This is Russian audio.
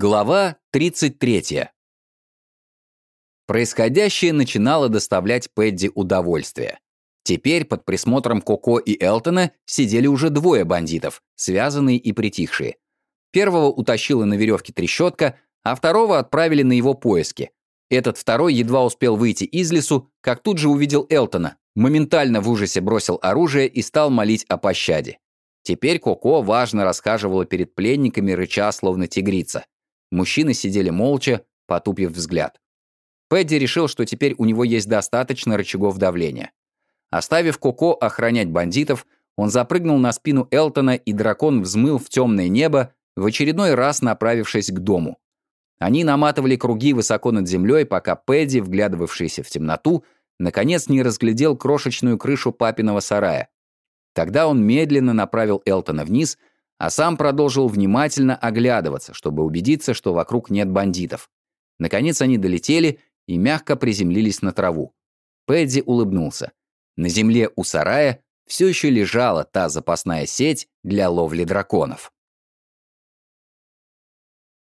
Глава 33. Происходящее начинало доставлять Пэдди удовольствие. Теперь под присмотром Коко и Элтона сидели уже двое бандитов, связанные и притихшие. Первого утащила на веревке трещотка, а второго отправили на его поиски. Этот второй едва успел выйти из лесу, как тут же увидел Элтона, моментально в ужасе бросил оружие и стал молить о пощаде. Теперь Коко важно расхаживала перед пленниками, рыча, словно тигрица. Мужчины сидели молча, потупив взгляд. Пэдди решил, что теперь у него есть достаточно рычагов давления. Оставив Коко охранять бандитов, он запрыгнул на спину Элтона, и дракон взмыл в темное небо, в очередной раз направившись к дому. Они наматывали круги высоко над землей, пока Пэдди, вглядывавшийся в темноту, наконец не разглядел крошечную крышу папиного сарая. Тогда он медленно направил Элтона вниз, а сам продолжил внимательно оглядываться, чтобы убедиться, что вокруг нет бандитов. Наконец они долетели и мягко приземлились на траву. Пэдди улыбнулся. На земле у сарая все еще лежала та запасная сеть для ловли драконов.